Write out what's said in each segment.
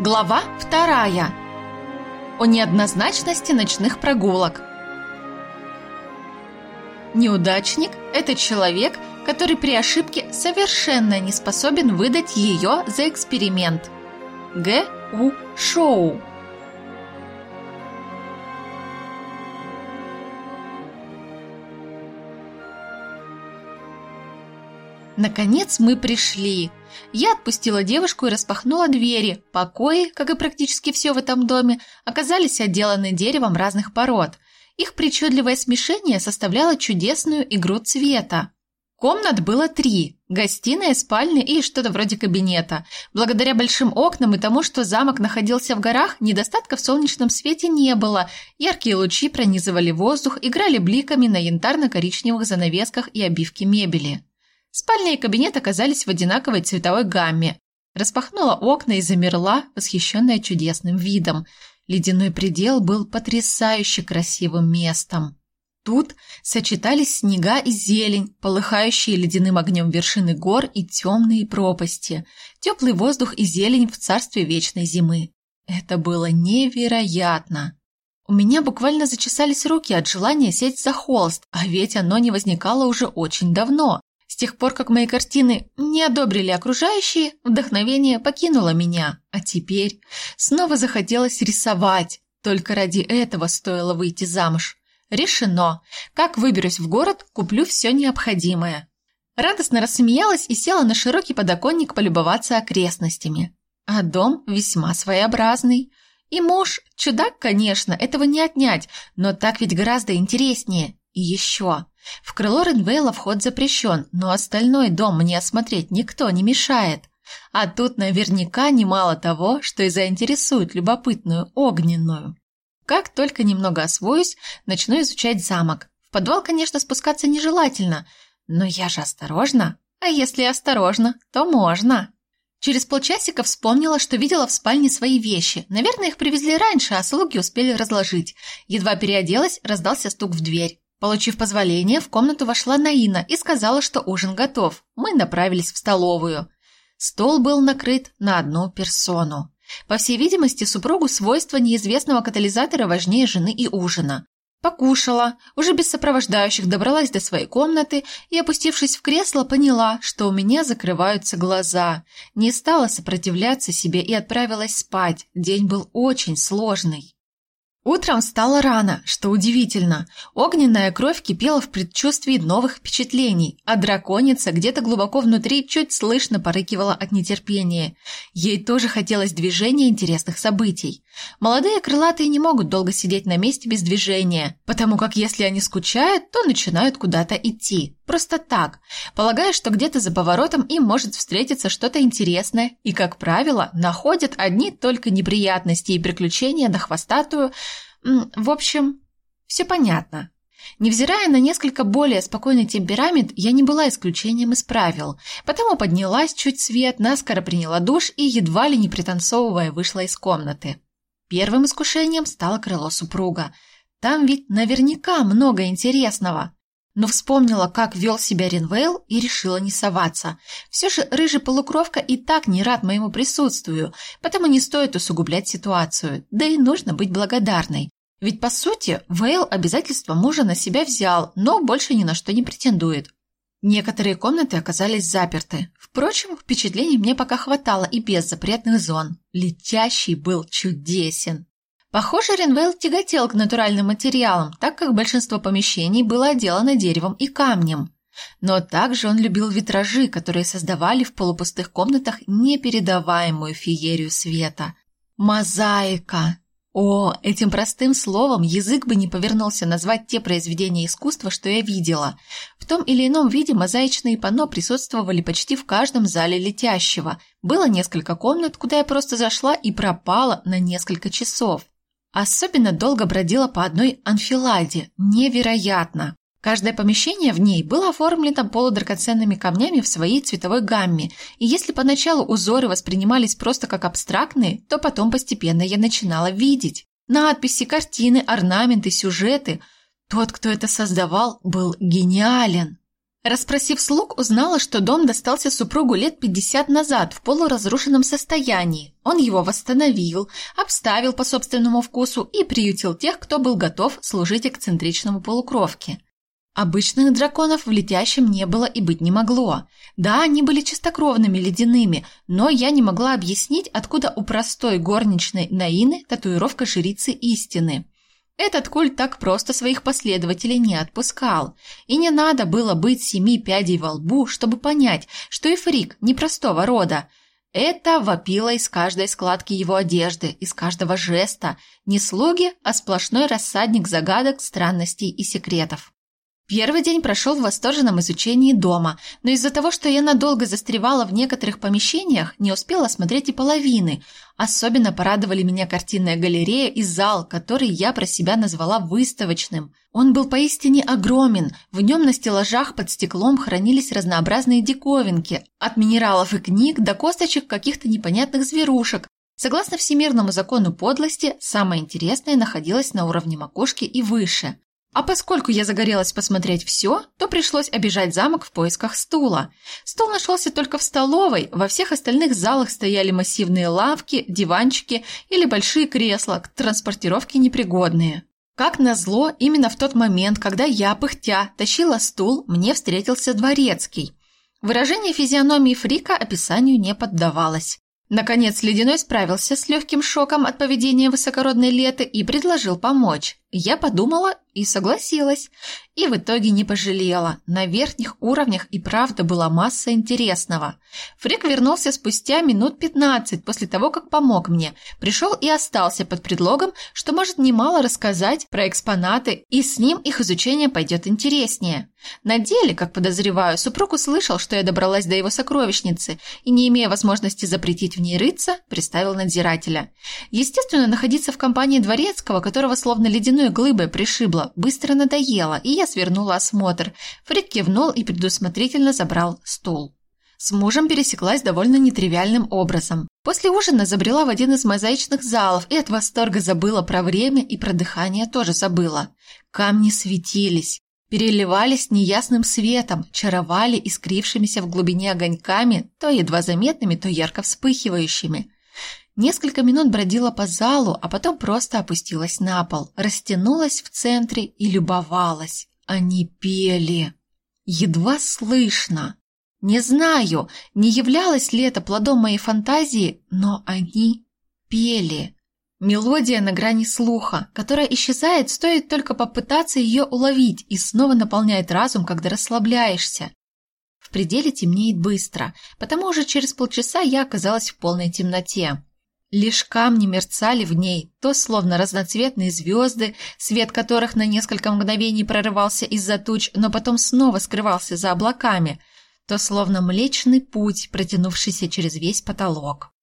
Глава вторая. О неоднозначности ночных прогулок. Неудачник – это человек, который при ошибке совершенно не способен выдать ее за эксперимент. Г. У. Шоу. Наконец мы пришли. Я отпустила девушку и распахнула двери. Покои, как и практически все в этом доме, оказались отделаны деревом разных пород. Их причудливое смешение составляло чудесную игру цвета. Комнат было три – гостиная, спальня и что-то вроде кабинета. Благодаря большим окнам и тому, что замок находился в горах, недостатка в солнечном свете не было. Яркие лучи пронизывали воздух, играли бликами на янтарно-коричневых занавесках и обивке мебели. Спальня и кабинет оказались в одинаковой цветовой гамме. Распахнула окна и замерла, восхищенная чудесным видом. Ледяной предел был потрясающе красивым местом. Тут сочетались снега и зелень, полыхающие ледяным огнем вершины гор и темные пропасти, теплый воздух и зелень в царстве вечной зимы. Это было невероятно. У меня буквально зачесались руки от желания сесть за холст, а ведь оно не возникало уже очень давно. Тех пор, как мои картины не одобрили окружающие, вдохновение покинуло меня, а теперь снова захотелось рисовать. Только ради этого стоило выйти замуж. Решено. Как выберусь в город, куплю все необходимое. Радостно рассмеялась и села на широкий подоконник полюбоваться окрестностями. А дом весьма своеобразный. И муж, чудак, конечно, этого не отнять, но так ведь гораздо интереснее. И еще. В крыло Ренвейла вход запрещен, но остальной дом мне осмотреть никто не мешает. А тут наверняка немало того, что и заинтересует любопытную огненную. Как только немного освоюсь, начну изучать замок. В подвал, конечно, спускаться нежелательно, но я же осторожна. А если осторожно, то можно. Через полчасика вспомнила, что видела в спальне свои вещи. Наверное, их привезли раньше, а слуги успели разложить. Едва переоделась, раздался стук в дверь. Получив позволение, в комнату вошла Наина и сказала, что ужин готов. Мы направились в столовую. Стол был накрыт на одну персону. По всей видимости, супругу свойства неизвестного катализатора важнее жены и ужина. Покушала, уже без сопровождающих добралась до своей комнаты и, опустившись в кресло, поняла, что у меня закрываются глаза. Не стала сопротивляться себе и отправилась спать. День был очень сложный. Утром встала рано, что удивительно. Огненная кровь кипела в предчувствии новых впечатлений, а драконица где-то глубоко внутри чуть слышно порыкивала от нетерпения. Ей тоже хотелось движения интересных событий. Молодые крылатые не могут долго сидеть на месте без движения, потому как если они скучают, то начинают куда-то идти. Просто так, полагая, что где-то за поворотом им может встретиться что-то интересное, и, как правило, находят одни только неприятности и приключения на хвостатую – в общем, все понятно. Невзирая на несколько более спокойный темперамент, я не была исключением из правил, потому поднялась чуть свет, наскоро приняла душ и, едва ли не пританцовывая, вышла из комнаты. Первым искушением стало крыло супруга. Там ведь наверняка много интересного. Но вспомнила, как вел себя Ринвейл и решила не соваться. Все же рыжий полукровка и так не рад моему присутствию, потому не стоит усугублять ситуацию, да и нужно быть благодарной. Ведь, по сути, Вейл обязательства мужа на себя взял, но больше ни на что не претендует. Некоторые комнаты оказались заперты. Впрочем, впечатлений мне пока хватало и без запретных зон. Летящий был чудесен. Похоже, Ренвейл тяготел к натуральным материалам, так как большинство помещений было отделано деревом и камнем. Но также он любил витражи, которые создавали в полупустых комнатах непередаваемую феерию света. Мозаика! О, этим простым словом язык бы не повернулся назвать те произведения искусства, что я видела. В том или ином виде мозаичные панно присутствовали почти в каждом зале летящего. Было несколько комнат, куда я просто зашла и пропала на несколько часов. Особенно долго бродила по одной анфиладе. Невероятно! Каждое помещение в ней было оформлено полудрагоценными камнями в своей цветовой гамме, и если поначалу узоры воспринимались просто как абстрактные, то потом постепенно я начинала видеть. Надписи, картины, орнаменты, сюжеты. Тот, кто это создавал, был гениален. Распросив слуг, узнала, что дом достался супругу лет 50 назад в полуразрушенном состоянии. Он его восстановил, обставил по собственному вкусу и приютил тех, кто был готов служить эксцентричному полукровке. Обычных драконов в летящем не было и быть не могло. Да, они были чистокровными ледяными, но я не могла объяснить, откуда у простой горничной Наины татуировка жрицы истины. Этот культ так просто своих последователей не отпускал, и не надо было быть семи пядей во лбу, чтобы понять, что Эфрик непростого рода. Это вопило из каждой складки его одежды, из каждого жеста, не слуги, а сплошной рассадник загадок, странностей и секретов. Первый день прошел в восторженном изучении дома, но из-за того, что я надолго застревала в некоторых помещениях, не успела смотреть и половины. Особенно порадовали меня картинная галерея и зал, который я про себя назвала выставочным. Он был поистине огромен, в нем на стеллажах под стеклом хранились разнообразные диковинки, от минералов и книг до косточек каких-то непонятных зверушек. Согласно всемирному закону подлости, самое интересное находилось на уровне макушки и выше. А поскольку я загорелась посмотреть все, то пришлось обижать замок в поисках стула. Стул нашелся только в столовой, во всех остальных залах стояли массивные лавки, диванчики или большие кресла, к транспортировке непригодные. Как назло, именно в тот момент, когда я, пыхтя, тащила стул, мне встретился дворецкий. Выражение физиономии Фрика описанию не поддавалось. Наконец Ледяной справился с легким шоком от поведения высокородной Леты и предложил помочь. Я подумала и согласилась. И в итоге не пожалела. На верхних уровнях и правда была масса интересного. Фрик вернулся спустя минут 15 после того, как помог мне. Пришел и остался под предлогом, что может немало рассказать про экспонаты, и с ним их изучение пойдет интереснее. На деле, как подозреваю, супруг услышал, что я добралась до его сокровищницы и, не имея возможности запретить в ней рыться, приставил надзирателя. Естественно, находиться в компании дворецкого, которого словно ледяной глыбой пришибло, быстро надоело, и я свернула осмотр. Фрик кивнул и предусмотрительно забрал стул. С мужем пересеклась довольно нетривиальным образом. После ужина забрела в один из мозаичных залов и от восторга забыла про время и про дыхание тоже забыла. Камни светились, переливались неясным светом, чаровали искрившимися в глубине огоньками, то едва заметными, то ярко вспыхивающими. Несколько минут бродила по залу, а потом просто опустилась на пол, растянулась в центре и любовалась. Они пели. Едва слышно. Не знаю, не являлось ли это плодом моей фантазии, но они пели. Мелодия на грани слуха, которая исчезает, стоит только попытаться ее уловить и снова наполняет разум, когда расслабляешься. В пределе темнеет быстро, потому уже через полчаса я оказалась в полной темноте. Лишь камни мерцали в ней, то словно разноцветные звезды, свет которых на несколько мгновений прорывался из-за туч, но потом снова скрывался за облаками, то словно Млечный Путь, протянувшийся через весь потолок.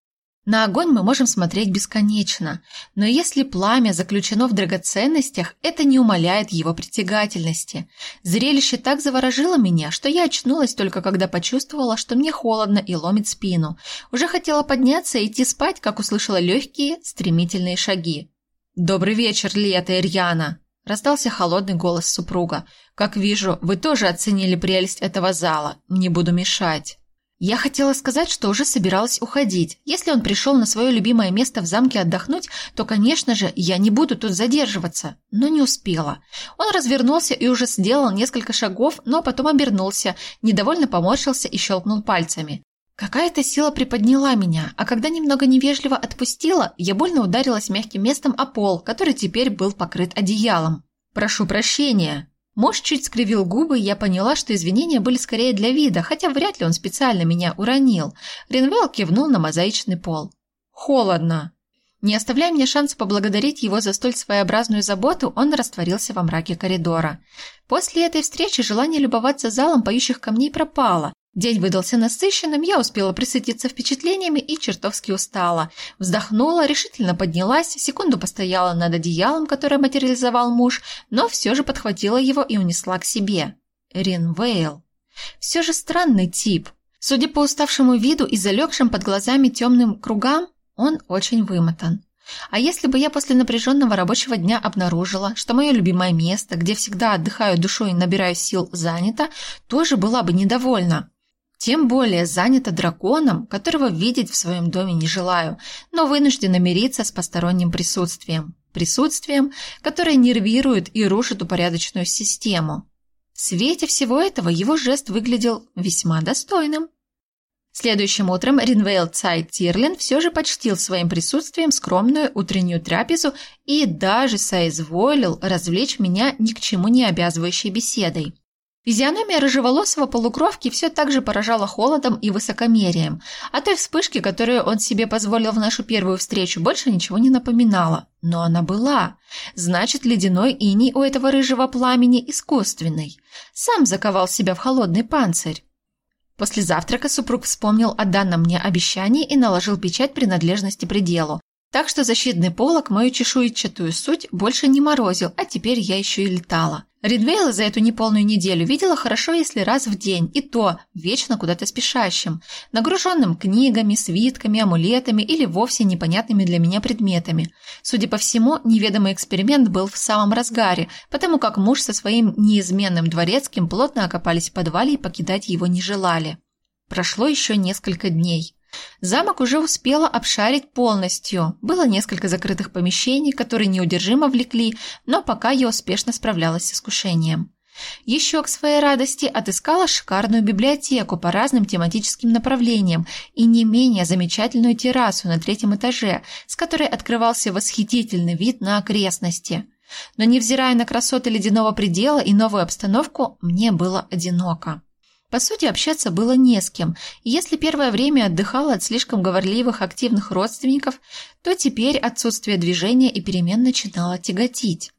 На огонь мы можем смотреть бесконечно, но если пламя заключено в драгоценностях, это не умаляет его притягательности. Зрелище так заворожило меня, что я очнулась только когда почувствовала, что мне холодно и ломит спину. Уже хотела подняться и идти спать, как услышала легкие, стремительные шаги. «Добрый вечер, Лета Ирьяна!» – раздался холодный голос супруга. «Как вижу, вы тоже оценили прелесть этого зала. Не буду мешать». Я хотела сказать, что уже собиралась уходить. Если он пришел на свое любимое место в замке отдохнуть, то, конечно же, я не буду тут задерживаться. Но не успела. Он развернулся и уже сделал несколько шагов, но потом обернулся, недовольно поморщился и щелкнул пальцами. Какая-то сила приподняла меня, а когда немного невежливо отпустила, я больно ударилась мягким местом о пол, который теперь был покрыт одеялом. «Прошу прощения», Муж чуть скривил губы, и я поняла, что извинения были скорее для вида, хотя вряд ли он специально меня уронил. Ринвелл кивнул на мозаичный пол. «Холодно». Не оставляя мне шанса поблагодарить его за столь своеобразную заботу, он растворился во мраке коридора. После этой встречи желание любоваться залом поющих камней пропало, День выдался насыщенным, я успела присытиться впечатлениями и чертовски устала. Вздохнула, решительно поднялась, секунду постояла над одеялом, которое материализовал муж, но все же подхватила его и унесла к себе. Ринвейл. Все же странный тип. Судя по уставшему виду и залегшим под глазами темным кругам, он очень вымотан. А если бы я после напряженного рабочего дня обнаружила, что мое любимое место, где всегда отдыхаю душой и набираю сил, занято, тоже была бы недовольна. Тем более занята драконом, которого видеть в своем доме не желаю, но вынуждена мириться с посторонним присутствием. Присутствием, которое нервирует и рушит упорядоченную систему. В свете всего этого его жест выглядел весьма достойным. Следующим утром Ринвейл Цайт Тирлин все же почтил своим присутствием скромную утреннюю трапезу и даже соизволил развлечь меня ни к чему не обязывающей беседой. Физиономия рыжеволосого полукровки все так же поражала холодом и высокомерием, а той вспышки, которую он себе позволил в нашу первую встречу, больше ничего не напоминала. Но она была. Значит, ледяной иней у этого рыжего пламени искусственный. Сам заковал себя в холодный панцирь. После завтрака супруг вспомнил о данном мне обещании и наложил печать принадлежности пределу. Так что защитный полог мою чешуйчатую суть больше не морозил, а теперь я еще и летала. Ридвейла за эту неполную неделю видела хорошо, если раз в день, и то вечно куда-то спешащим, нагруженным книгами, свитками, амулетами или вовсе непонятными для меня предметами. Судя по всему, неведомый эксперимент был в самом разгаре, потому как муж со своим неизменным дворецким плотно окопались в подвале и покидать его не желали. Прошло еще несколько дней. Замок уже успела обшарить полностью. Было несколько закрытых помещений, которые неудержимо влекли, но пока я успешно справлялась с искушением. Еще к своей радости отыскала шикарную библиотеку по разным тематическим направлениям и не менее замечательную террасу на третьем этаже, с которой открывался восхитительный вид на окрестности. Но невзирая на красоты ледяного предела и новую обстановку, мне было одиноко. По сути, общаться было не с кем, и если первое время отдыхала от слишком говорливых активных родственников, то теперь отсутствие движения и перемен начинало тяготить.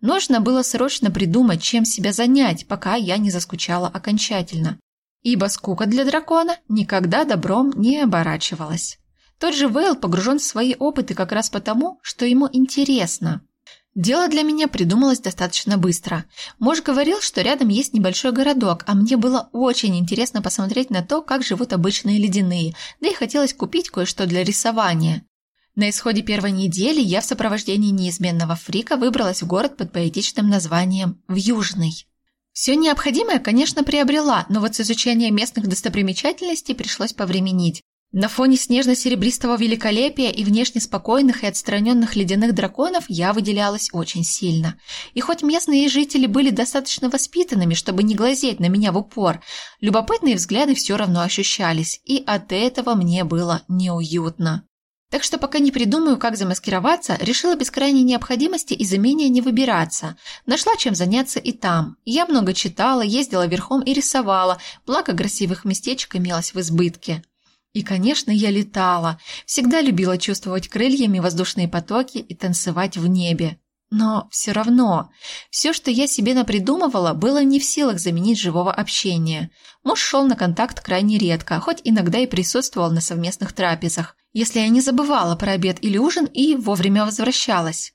Нужно было срочно придумать, чем себя занять, пока я не заскучала окончательно. Ибо скука для дракона никогда добром не оборачивалась. Тот же Вейл погружен в свои опыты как раз потому, что ему интересно – Дело для меня придумалось достаточно быстро. Муж говорил, что рядом есть небольшой городок, а мне было очень интересно посмотреть на то, как живут обычные ледяные, да и хотелось купить кое-что для рисования. На исходе первой недели я в сопровождении неизменного фрика выбралась в город под поэтичным названием «Вьюжный». Все необходимое, конечно, приобрела, но вот с изучением местных достопримечательностей пришлось повременить. На фоне снежно-серебристого великолепия и внешне спокойных и отстраненных ледяных драконов я выделялась очень сильно. И хоть местные жители были достаточно воспитанными, чтобы не глазеть на меня в упор, любопытные взгляды все равно ощущались, и от этого мне было неуютно. Так что пока не придумаю, как замаскироваться, решила без крайней необходимости из имения не выбираться. Нашла чем заняться и там. Я много читала, ездила верхом и рисовала, благо красивых местечек имелось в избытке. И, конечно, я летала, всегда любила чувствовать крыльями воздушные потоки и танцевать в небе. Но все равно, все, что я себе напридумывала, было не в силах заменить живого общения. Муж шел на контакт крайне редко, хоть иногда и присутствовал на совместных трапезах, если я не забывала про обед или ужин и вовремя возвращалась.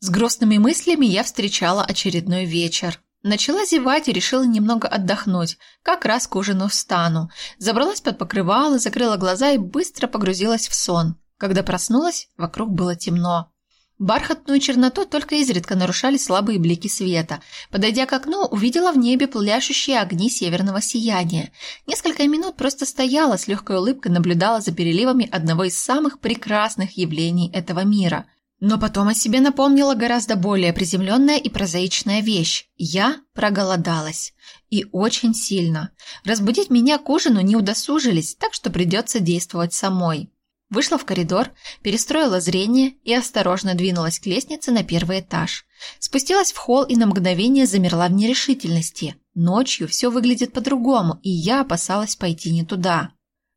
С грустными мыслями я встречала очередной вечер. Начала зевать и решила немного отдохнуть, как раз к ужину встану. Забралась под покрывало, закрыла глаза и быстро погрузилась в сон. Когда проснулась, вокруг было темно. Бархатную черноту только изредка нарушали слабые блики света. Подойдя к окну, увидела в небе пляшущие огни северного сияния. Несколько минут просто стояла, с легкой улыбкой наблюдала за переливами одного из самых прекрасных явлений этого мира – но потом о себе напомнила гораздо более приземленная и прозаичная вещь. Я проголодалась. И очень сильно. Разбудить меня к ужину не удосужились, так что придется действовать самой. Вышла в коридор, перестроила зрение и осторожно двинулась к лестнице на первый этаж. Спустилась в холл и на мгновение замерла в нерешительности. Ночью все выглядит по-другому, и я опасалась пойти не туда.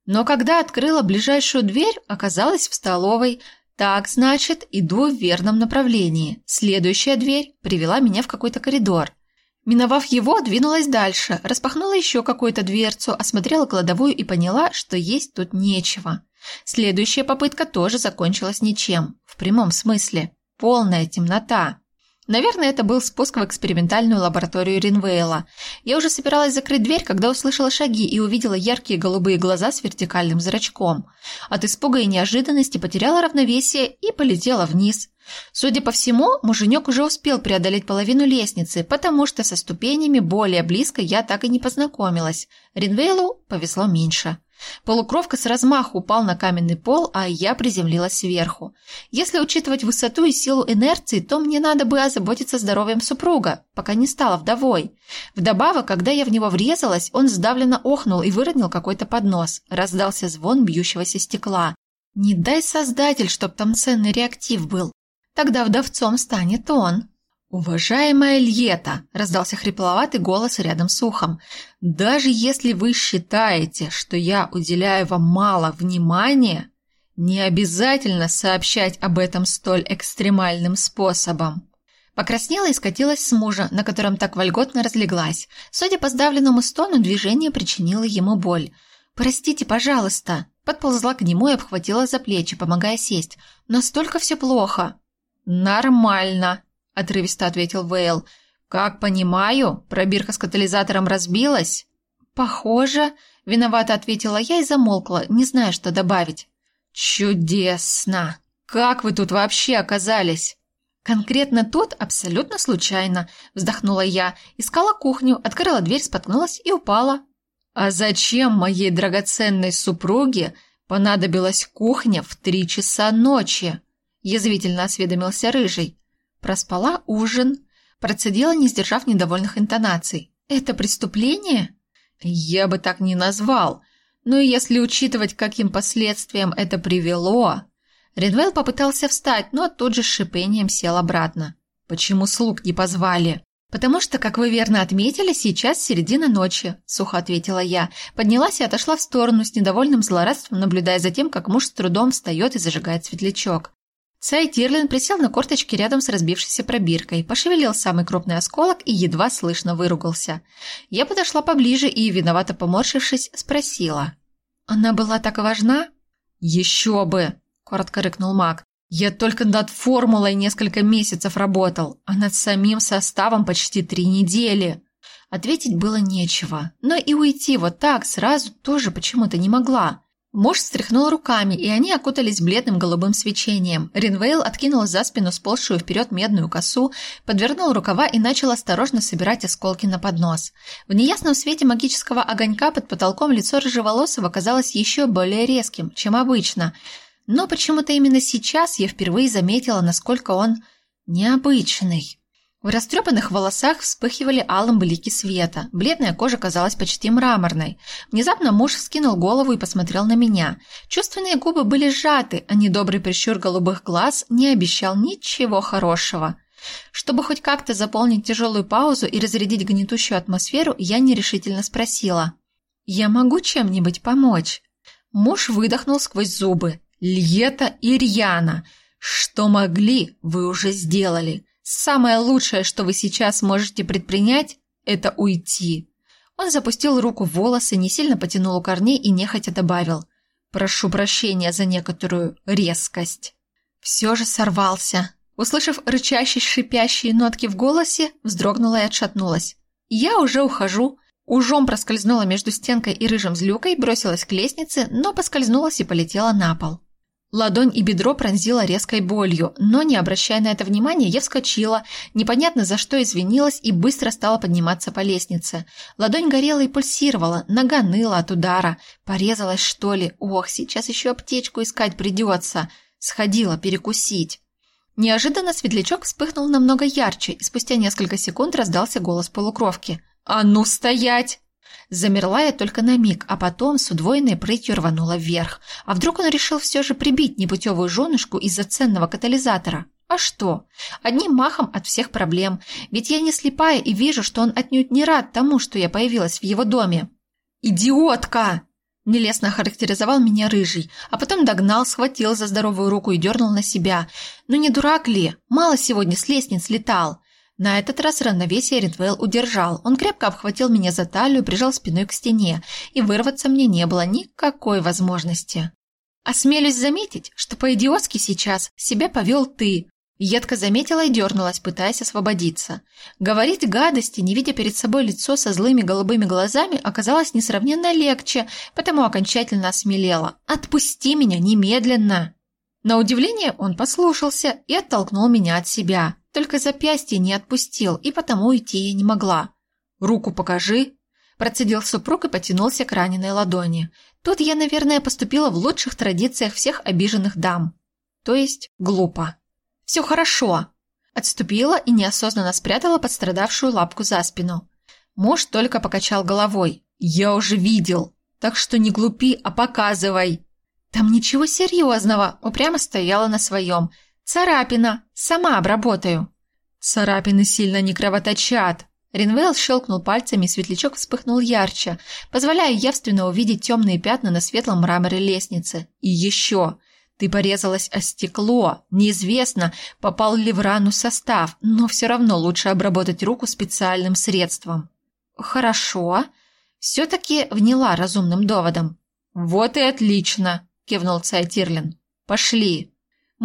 Но когда открыла ближайшую дверь, оказалась в столовой, так, значит, иду в верном направлении. Следующая дверь привела меня в какой-то коридор. Миновав его, двинулась дальше, распахнула еще какую-то дверцу, осмотрела кладовую и поняла, что есть тут нечего. Следующая попытка тоже закончилась ничем, в прямом смысле. Полная темнота. Наверное, это был спуск в экспериментальную лабораторию Ринвейла. Я уже собиралась закрыть дверь, когда услышала шаги и увидела яркие голубые глаза с вертикальным зрачком. От испуга и неожиданности потеряла равновесие и полетела вниз. Судя по всему, муженек уже успел преодолеть половину лестницы, потому что со ступенями более близко я так и не познакомилась. Ринвейлу повезло меньше. Полукровка с размаху упал на каменный пол, а я приземлилась сверху. Если учитывать высоту и силу инерции, то мне надо бы озаботиться здоровьем супруга, пока не стала вдовой. Вдобавок, когда я в него врезалась, он сдавленно охнул и выронил какой-то поднос. Раздался звон бьющегося стекла. Не дай создатель, чтоб там ценный реактив был. Тогда вдовцом станет он. «Уважаемая Льета!» – раздался хрипловатый голос рядом с ухом. «Даже если вы считаете, что я уделяю вам мало внимания, не обязательно сообщать об этом столь экстремальным способом». Покраснела и скатилась с мужа, на котором так вольготно разлеглась. Судя по сдавленному стону, движение причинило ему боль. «Простите, пожалуйста!» Подползла к нему и обхватила за плечи, помогая сесть. «Настолько все плохо!» «Нормально!» – отрывисто ответил Вейл. «Как понимаю, пробирка с катализатором разбилась?» «Похоже», – виновато ответила я и замолкла, не зная, что добавить. «Чудесно! Как вы тут вообще оказались?» «Конкретно тут абсолютно случайно», – вздохнула я, искала кухню, открыла дверь, споткнулась и упала. «А зачем моей драгоценной супруге понадобилась кухня в три часа ночи?» – язвительно осведомился Рыжий. Проспала ужин, процедила, не сдержав недовольных интонаций. «Это преступление?» «Я бы так не назвал. Но если учитывать, каким последствиям это привело...» Ридвелл попытался встать, но тут же с шипением сел обратно. «Почему слуг не позвали?» «Потому что, как вы верно отметили, сейчас середина ночи», – сухо ответила я. Поднялась и отошла в сторону с недовольным злорадством, наблюдая за тем, как муж с трудом встает и зажигает светлячок. Цай Тирлин присел на корточки рядом с разбившейся пробиркой, пошевелил самый крупный осколок и едва слышно выругался. Я подошла поближе и, виновато поморщившись, спросила. «Она была так важна?» «Еще бы!» – коротко рыкнул маг. «Я только над формулой несколько месяцев работал, а над самим составом почти три недели». Ответить было нечего, но и уйти вот так сразу тоже почему-то не могла. Муж встряхнул руками, и они окутались бледным голубым свечением. Ринвейл откинул за спину сползшую вперед медную косу, подвернул рукава и начал осторожно собирать осколки на поднос. В неясном свете магического огонька под потолком лицо рыжеволосого казалось еще более резким, чем обычно. Но почему-то именно сейчас я впервые заметила, насколько он необычный. В растрепанных волосах вспыхивали алым блики света. Бледная кожа казалась почти мраморной. Внезапно муж скинул голову и посмотрел на меня. Чувственные губы были сжаты, а недобрый прищур голубых глаз не обещал ничего хорошего. Чтобы хоть как-то заполнить тяжелую паузу и разрядить гнетущую атмосферу, я нерешительно спросила. «Я могу чем-нибудь помочь?» Муж выдохнул сквозь зубы. «Льета и Рьяна! Что могли, вы уже сделали!» Самое лучшее, что вы сейчас можете предпринять, это уйти. Он запустил руку в волосы, не сильно потянул у корней и нехотя добавил. Прошу прощения за некоторую резкость. Все же сорвался. Услышав рычащие, шипящие нотки в голосе, вздрогнула и отшатнулась. Я уже ухожу. Ужом проскользнула между стенкой и рыжим злюкой, бросилась к лестнице, но поскользнулась и полетела на пол. Ладонь и бедро пронзила резкой болью, но, не обращая на это внимания, я вскочила, непонятно за что извинилась и быстро стала подниматься по лестнице. Ладонь горела и пульсировала, нога ныла от удара. Порезалась, что ли? Ох, сейчас еще аптечку искать придется. Сходила перекусить. Неожиданно светлячок вспыхнул намного ярче, и спустя несколько секунд раздался голос полукровки. «А ну стоять!» Замерла я только на миг, а потом с удвоенной прытью рванула вверх. А вдруг он решил все же прибить непутевую женушку из-за ценного катализатора? А что? Одним махом от всех проблем. Ведь я не слепая и вижу, что он отнюдь не рад тому, что я появилась в его доме. «Идиотка!» Нелестно характеризовал меня рыжий, а потом догнал, схватил за здоровую руку и дернул на себя. «Ну не дурак ли? Мало сегодня с лестниц летал. На этот раз равновесие Ридвелл удержал. Он крепко обхватил меня за талию, прижал спиной к стене, и вырваться мне не было никакой возможности. Осмелюсь заметить, что по-идиотски сейчас себя повел ты. Едко заметила и дернулась, пытаясь освободиться. Говорить гадости, не видя перед собой лицо со злыми голубыми глазами, оказалось несравненно легче, потому окончательно осмелела. «Отпусти меня немедленно!» На удивление он послушался и оттолкнул меня от себя. Только запястье не отпустил, и потому уйти я не могла. «Руку покажи!» Процедил супруг и потянулся к раненой ладони. Тут я, наверное, поступила в лучших традициях всех обиженных дам. То есть глупо. «Все хорошо!» Отступила и неосознанно спрятала пострадавшую лапку за спину. Муж только покачал головой. «Я уже видел, так что не глупи, а показывай!» «Там ничего серьезного!» Упрямо стояла на своем. «Царапина! Сама обработаю!» «Царапины сильно не кровоточат!» Ринвейл щелкнул пальцами, светлячок вспыхнул ярче, позволяя явственно увидеть темные пятна на светлом мраморе лестницы. «И еще! Ты порезалась о стекло. Неизвестно, попал ли в рану состав, но все равно лучше обработать руку специальным средством. Хорошо. Все-таки вняла разумным доводом. Вот и отлично, кивнул Цайтирлин. Пошли.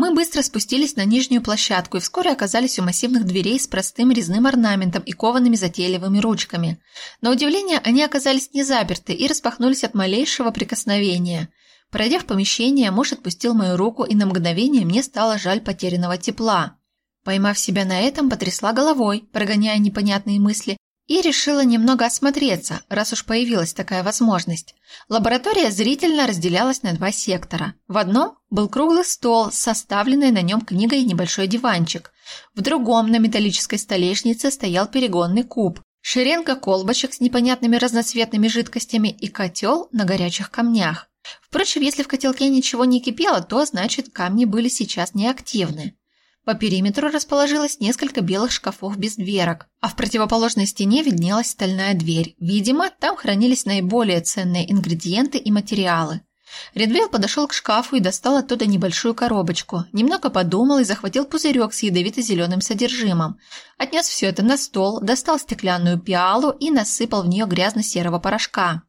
Мы быстро спустились на нижнюю площадку и вскоре оказались у массивных дверей с простым резным орнаментом и коваными затейливыми ручками. На удивление, они оказались не заперты и распахнулись от малейшего прикосновения – Пройдя в помещение, муж отпустил мою руку, и на мгновение мне стало жаль потерянного тепла. Поймав себя на этом, потрясла головой, прогоняя непонятные мысли, и решила немного осмотреться, раз уж появилась такая возможность. Лаборатория зрительно разделялась на два сектора. В одном был круглый стол с составленной на нем книгой и небольшой диванчик. В другом на металлической столешнице стоял перегонный куб, шеренга колбочек с непонятными разноцветными жидкостями и котел на горячих камнях. Впрочем, если в котелке ничего не кипело, то значит камни были сейчас неактивны. По периметру расположилось несколько белых шкафов без дверок, а в противоположной стене виднелась стальная дверь. Видимо, там хранились наиболее ценные ингредиенты и материалы. Редвейл подошел к шкафу и достал оттуда небольшую коробочку. Немного подумал и захватил пузырек с ядовито-зеленым содержимым. Отнес все это на стол, достал стеклянную пиалу и насыпал в нее грязно-серого порошка.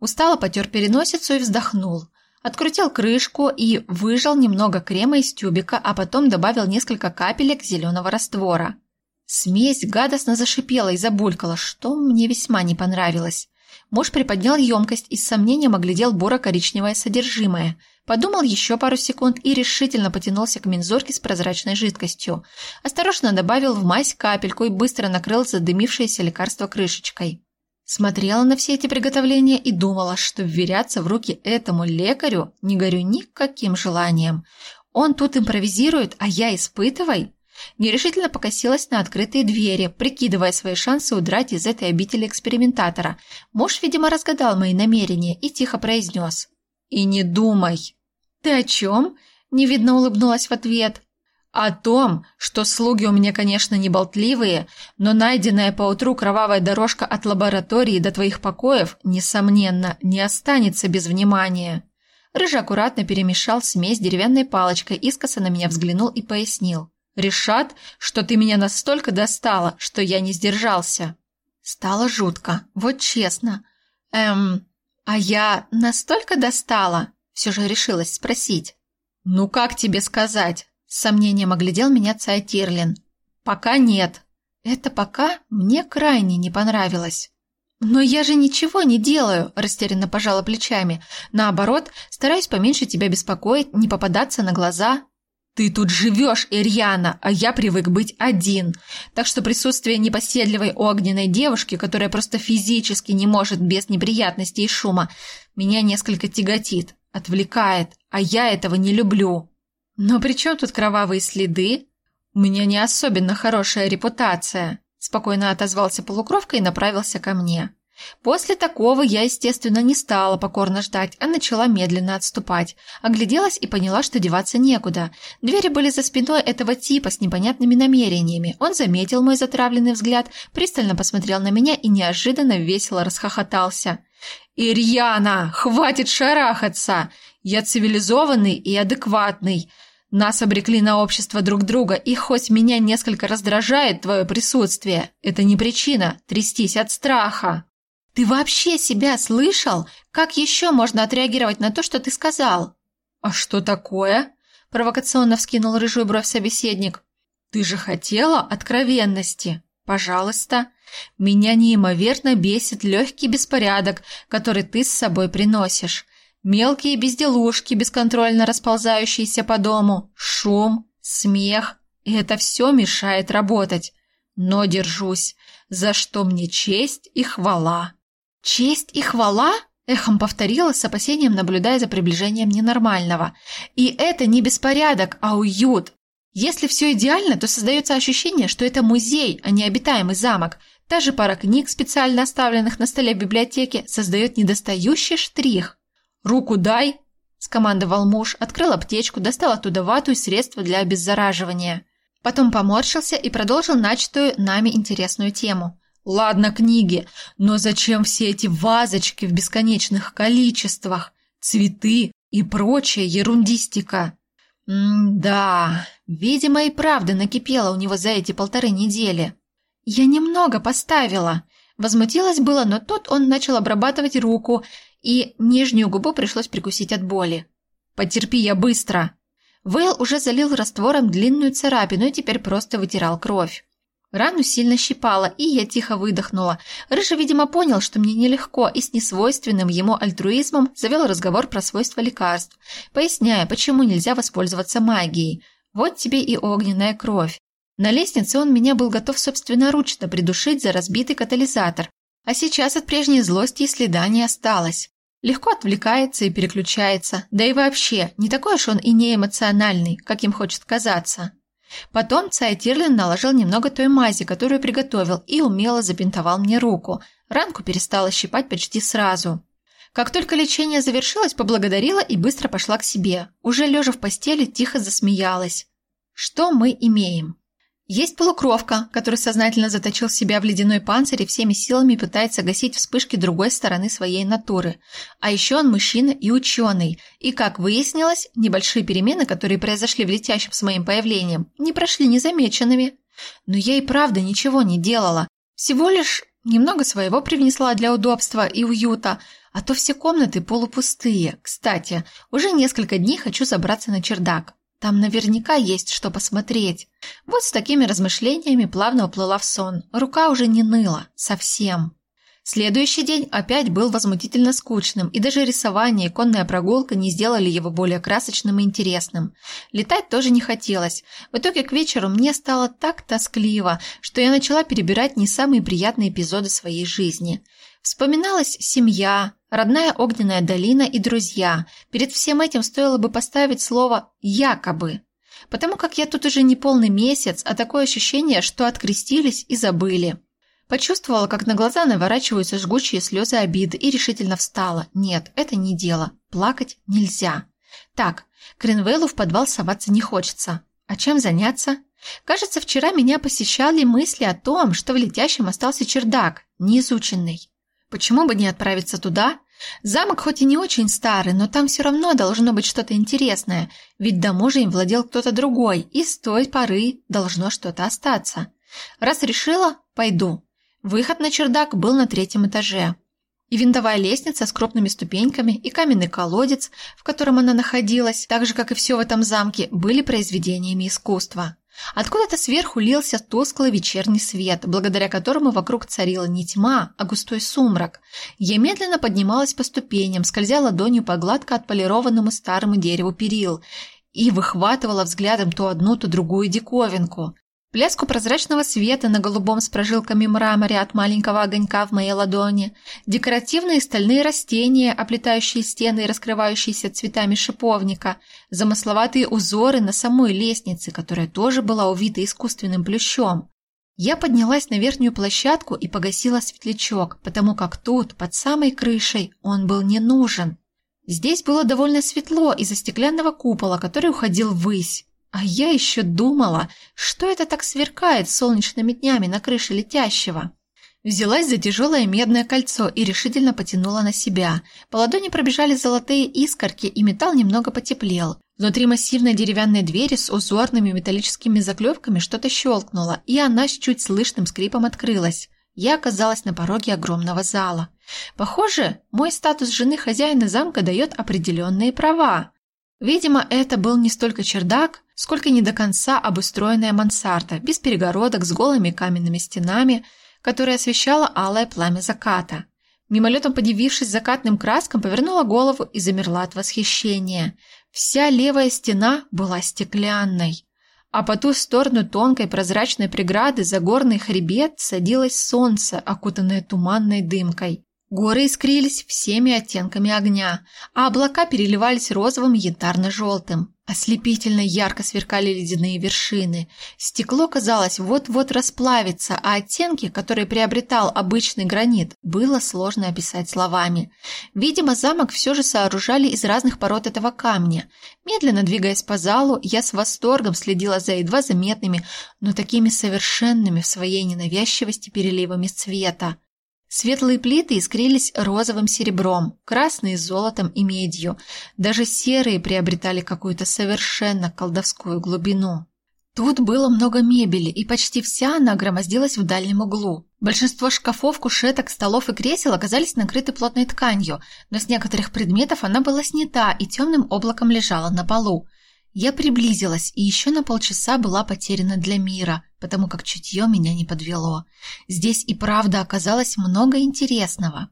Устало потер переносицу и вздохнул. Открутил крышку и выжал немного крема из тюбика, а потом добавил несколько капелек зеленого раствора. Смесь гадостно зашипела и забулькала, что мне весьма не понравилось. Муж приподнял емкость и с сомнением оглядел буро-коричневое содержимое. Подумал еще пару секунд и решительно потянулся к мензурке с прозрачной жидкостью. Осторожно добавил в мазь капельку и быстро накрыл задымившееся лекарство крышечкой. Смотрела на все эти приготовления и думала, что вверяться в руки этому лекарю не горю никаким желанием. Он тут импровизирует, а я испытывай. Нерешительно покосилась на открытые двери, прикидывая свои шансы удрать из этой обители экспериментатора. Муж, видимо, разгадал мои намерения и тихо произнес. «И не думай!» «Ты о чем?» – невидно улыбнулась в ответ. О том, что слуги у меня, конечно, не болтливые, но найденная поутру кровавая дорожка от лаборатории до твоих покоев, несомненно, не останется без внимания. Рыжий аккуратно перемешал смесь деревянной палочкой, искоса на меня взглянул и пояснил. «Решат, что ты меня настолько достала, что я не сдержался». Стало жутко, вот честно. Эм, а я настолько достала? Все же решилась спросить. «Ну как тебе сказать?» С сомнением оглядел меня Цай Тирлин. «Пока нет. Это пока мне крайне не понравилось». «Но я же ничего не делаю», – растерянно пожала плечами. «Наоборот, стараюсь поменьше тебя беспокоить, не попадаться на глаза». «Ты тут живешь, Ирьяна, а я привык быть один. Так что присутствие непоседливой огненной девушки, которая просто физически не может без неприятностей и шума, меня несколько тяготит, отвлекает, а я этого не люблю». «Но при чем тут кровавые следы? У меня не особенно хорошая репутация», спокойно отозвался полукровка и направился ко мне. После такого я, естественно, не стала покорно ждать, а начала медленно отступать. Огляделась и поняла, что деваться некуда. Двери были за спиной этого типа с непонятными намерениями. Он заметил мой затравленный взгляд, пристально посмотрел на меня и неожиданно весело расхохотался. «Ирьяна, хватит шарахаться! Я цивилизованный и адекватный. Нас обрекли на общество друг друга, и хоть меня несколько раздражает твое присутствие, это не причина трястись от страха. Ты вообще себя слышал? Как еще можно отреагировать на то, что ты сказал? А что такое? Провокационно вскинул рыжую бровь собеседник. Ты же хотела откровенности. Пожалуйста. Меня неимоверно бесит легкий беспорядок, который ты с собой приносишь. Мелкие безделушки, бесконтрольно расползающиеся по дому, шум, смех. И это все мешает работать. Но держусь, за что мне честь и хвала. Честь и хвала? Эхом повторила с опасением, наблюдая за приближением ненормального. И это не беспорядок, а уют. Если все идеально, то создается ощущение, что это музей, а не обитаемый замок. Та же пара книг, специально оставленных на столе в библиотеке, создает недостающий штрих. «Руку дай!» – скомандовал муж, открыл аптечку, достал оттуда вату и средства для обеззараживания. Потом поморщился и продолжил начатую нами интересную тему. «Ладно, книги, но зачем все эти вазочки в бесконечных количествах, цветы и прочая ерундистика?» «М-да, видимо и правда накипело у него за эти полторы недели». «Я немного поставила», – возмутилась было, но тут он начал обрабатывать руку, и нижнюю губу пришлось прикусить от боли. «Потерпи, я быстро!» Вейл уже залил раствором длинную царапину и теперь просто вытирал кровь. Рану сильно щипало, и я тихо выдохнула. Рыжий, видимо, понял, что мне нелегко, и с несвойственным ему альтруизмом завел разговор про свойства лекарств, поясняя, почему нельзя воспользоваться магией. Вот тебе и огненная кровь. На лестнице он меня был готов собственноручно придушить за разбитый катализатор, а сейчас от прежней злости и следа не осталось. Легко отвлекается и переключается, да и вообще, не такой уж он и не эмоциональный, как им хочет казаться. Потом Цай Тирлин наложил немного той мази, которую приготовил, и умело забинтовал мне руку. Ранку перестала щипать почти сразу. Как только лечение завершилось, поблагодарила и быстро пошла к себе. Уже лежа в постели, тихо засмеялась. Что мы имеем? Есть полукровка, который сознательно заточил себя в ледяной панцирь и всеми силами пытается гасить вспышки другой стороны своей натуры. А еще он мужчина и ученый. И, как выяснилось, небольшие перемены, которые произошли в летящем с моим появлением, не прошли незамеченными. Но я и правда ничего не делала. Всего лишь немного своего привнесла для удобства и уюта, а то все комнаты полупустые. Кстати, уже несколько дней хочу забраться на чердак. Там наверняка есть что посмотреть. Вот с такими размышлениями плавно уплыла в сон. Рука уже не ныла. Совсем. Следующий день опять был возмутительно скучным, и даже рисование и конная прогулка не сделали его более красочным и интересным. Летать тоже не хотелось. В итоге к вечеру мне стало так тоскливо, что я начала перебирать не самые приятные эпизоды своей жизни. Вспоминалась семья, родная огненная долина и друзья. Перед всем этим стоило бы поставить слово «якобы». Потому как я тут уже не полный месяц, а такое ощущение, что открестились и забыли. Почувствовала, как на глаза наворачиваются жгучие слезы обиды и решительно встала. Нет, это не дело. Плакать нельзя. Так, к Ренвейлу в подвал соваться не хочется. А чем заняться? Кажется, вчера меня посещали мысли о том, что в летящем остался чердак, неизученный. Почему бы не отправиться туда? Замок хоть и не очень старый, но там все равно должно быть что-то интересное, ведь до мужа им владел кто-то другой, и с той поры должно что-то остаться. Раз решила, пойду. Выход на чердак был на третьем этаже. И винтовая лестница с крупными ступеньками, и каменный колодец, в котором она находилась, так же, как и все в этом замке, были произведениями искусства. Откуда-то сверху лился тусклый вечерний свет, благодаря которому вокруг царила не тьма, а густой сумрак. Я медленно поднималась по ступеням, скользя ладонью по гладко отполированному старому дереву перил и выхватывала взглядом то одну, то другую диковинку. Плеску прозрачного света на голубом с прожилками мраморе от маленького огонька в моей ладони, декоративные стальные растения, оплетающие стены и раскрывающиеся цветами шиповника, замысловатые узоры на самой лестнице, которая тоже была увита искусственным плющом. Я поднялась на верхнюю площадку и погасила светлячок, потому как тут, под самой крышей, он был не нужен. Здесь было довольно светло из-за стеклянного купола, который уходил ввысь. А я еще думала, что это так сверкает солнечными днями на крыше летящего. Взялась за тяжелое медное кольцо и решительно потянула на себя. По ладони пробежали золотые искорки, и металл немного потеплел. Внутри массивной деревянной двери с узорными металлическими заклепками что-то щелкнуло, и она с чуть слышным скрипом открылась. Я оказалась на пороге огромного зала. Похоже, мой статус жены хозяина замка дает определенные права. Видимо, это был не столько чердак, сколько не до конца обустроенная мансарда, без перегородок, с голыми каменными стенами, которые освещало алое пламя заката. Мимолетом подивившись закатным краскам, повернула голову и замерла от восхищения. Вся левая стена была стеклянной, а по ту сторону тонкой прозрачной преграды за горный хребет садилось солнце, окутанное туманной дымкой. Горы искрились всеми оттенками огня, а облака переливались розовым янтарно-желтым. Ослепительно ярко сверкали ледяные вершины. Стекло, казалось, вот-вот расплавится, а оттенки, которые приобретал обычный гранит, было сложно описать словами. Видимо, замок все же сооружали из разных пород этого камня. Медленно двигаясь по залу, я с восторгом следила за едва заметными, но такими совершенными в своей ненавязчивости переливами цвета. Светлые плиты искрились розовым серебром, красные – золотом и медью. Даже серые приобретали какую-то совершенно колдовскую глубину. Тут было много мебели, и почти вся она громоздилась в дальнем углу. Большинство шкафов, кушеток, столов и кресел оказались накрыты плотной тканью, но с некоторых предметов она была снята и темным облаком лежала на полу. Я приблизилась и еще на полчаса была потеряна для мира, потому как чутье меня не подвело. Здесь и правда оказалось много интересного.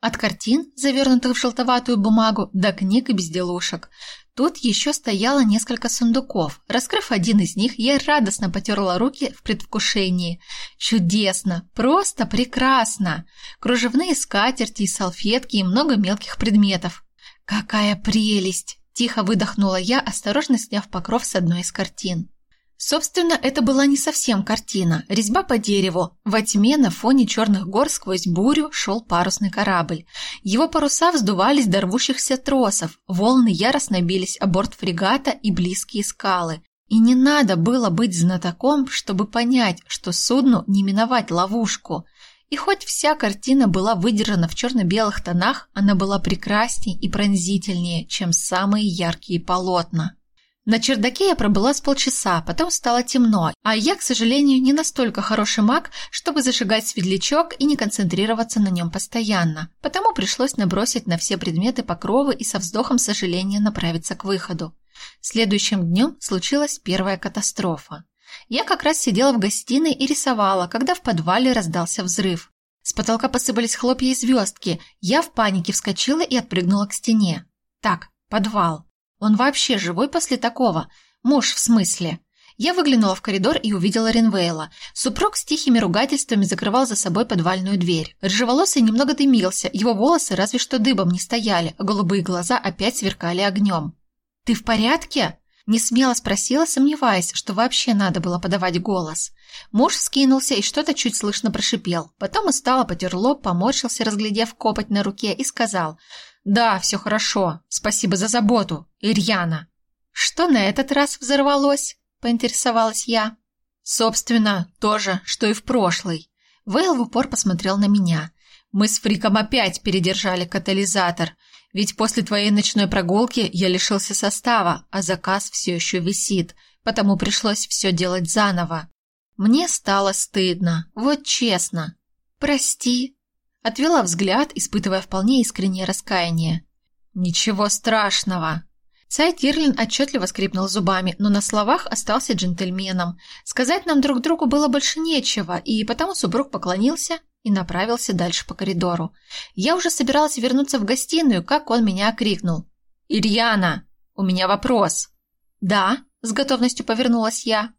От картин, завернутых в желтоватую бумагу, до книг и безделушек. Тут еще стояло несколько сундуков. Раскрыв один из них, я радостно потерла руки в предвкушении. Чудесно! Просто прекрасно! Кружевные скатерти и салфетки и много мелких предметов. Какая прелесть! Тихо выдохнула я, осторожно сняв покров с одной из картин. Собственно, это была не совсем картина. Резьба по дереву. Во тьме на фоне черных гор сквозь бурю шел парусный корабль. Его паруса вздувались до рвущихся тросов. Волны яростно бились о борт фрегата и близкие скалы. И не надо было быть знатоком, чтобы понять, что судну не миновать ловушку. И хоть вся картина была выдержана в черно-белых тонах, она была прекрасней и пронзительнее, чем самые яркие полотна. На чердаке я пробыла с полчаса, потом стало темно, а я, к сожалению, не настолько хороший маг, чтобы зажигать светлячок и не концентрироваться на нем постоянно, потому пришлось набросить на все предметы покровы и со вздохом сожаления направиться к выходу. Следующим днем случилась первая катастрофа. Я как раз сидела в гостиной и рисовала, когда в подвале раздался взрыв. С потолка посыпались хлопья и звездки. Я в панике вскочила и отпрыгнула к стене. Так, подвал. Он вообще живой после такого? Муж, в смысле? Я выглянула в коридор и увидела Ренвейла. Супруг с тихими ругательствами закрывал за собой подвальную дверь. Рыжеволосый немного дымился, его волосы разве что дыбом не стояли, а голубые глаза опять сверкали огнем. «Ты в порядке?» Не смело спросила, сомневаясь, что вообще надо было подавать голос. Муж скинулся и что-то чуть слышно прошипел. Потом устало потер лоб, поморщился, разглядев копоть на руке, и сказал «Да, все хорошо. Спасибо за заботу, Ирьяна». «Что на этот раз взорвалось?» – поинтересовалась я. «Собственно, то же, что и в прошлый». Вейл в упор посмотрел на меня. «Мы с Фриком опять передержали катализатор. Ведь после твоей ночной прогулки я лишился состава, а заказ все еще висит, потому пришлось все делать заново. Мне стало стыдно, вот честно. Прости. Отвела взгляд, испытывая вполне искреннее раскаяние. Ничего страшного. Цай Тирлин отчетливо скрипнул зубами, но на словах остался джентльменом. Сказать нам друг другу было больше нечего, и потому супруг поклонился и направился дальше по коридору. Я уже собиралась вернуться в гостиную, как он меня окрикнул. «Ирьяна, у меня вопрос». «Да», — с готовностью повернулась я.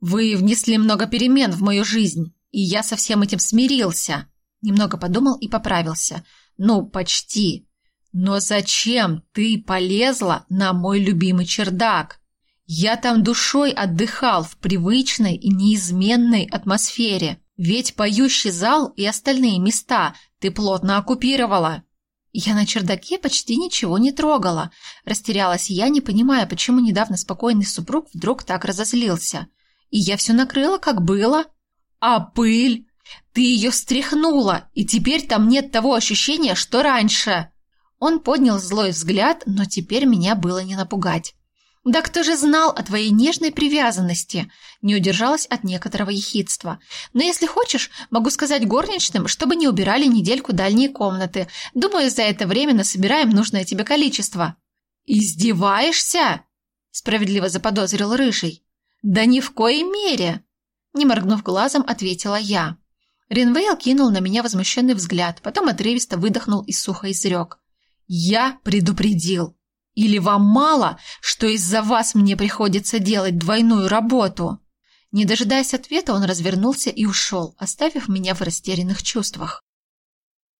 «Вы внесли много перемен в мою жизнь, и я со всем этим смирился». Немного подумал и поправился. «Ну, почти. Но зачем ты полезла на мой любимый чердак? Я там душой отдыхал в привычной и неизменной атмосфере. Ведь поющий зал и остальные места ты плотно оккупировала. Я на чердаке почти ничего не трогала. Растерялась я, не понимая, почему недавно спокойный супруг вдруг так разозлился. И я все накрыла, как было. А пыль? Ты ее стряхнула, и теперь там нет того ощущения, что раньше. Он поднял злой взгляд, но теперь меня было не напугать. «Да кто же знал о твоей нежной привязанности?» Не удержалась от некоторого ехидства. «Но если хочешь, могу сказать горничным, чтобы не убирали недельку дальние комнаты. Думаю, за это время насобираем нужное тебе количество». «Издеваешься?» справедливо заподозрил Рыжий. «Да ни в коей мере!» Не моргнув глазом, ответила я. Ринвейл кинул на меня возмущенный взгляд, потом отрывисто выдохнул и сухо изрек. «Я предупредил! Или вам мало, что из-за вас мне приходится делать двойную работу?» Не дожидаясь ответа, он развернулся и ушел, оставив меня в растерянных чувствах.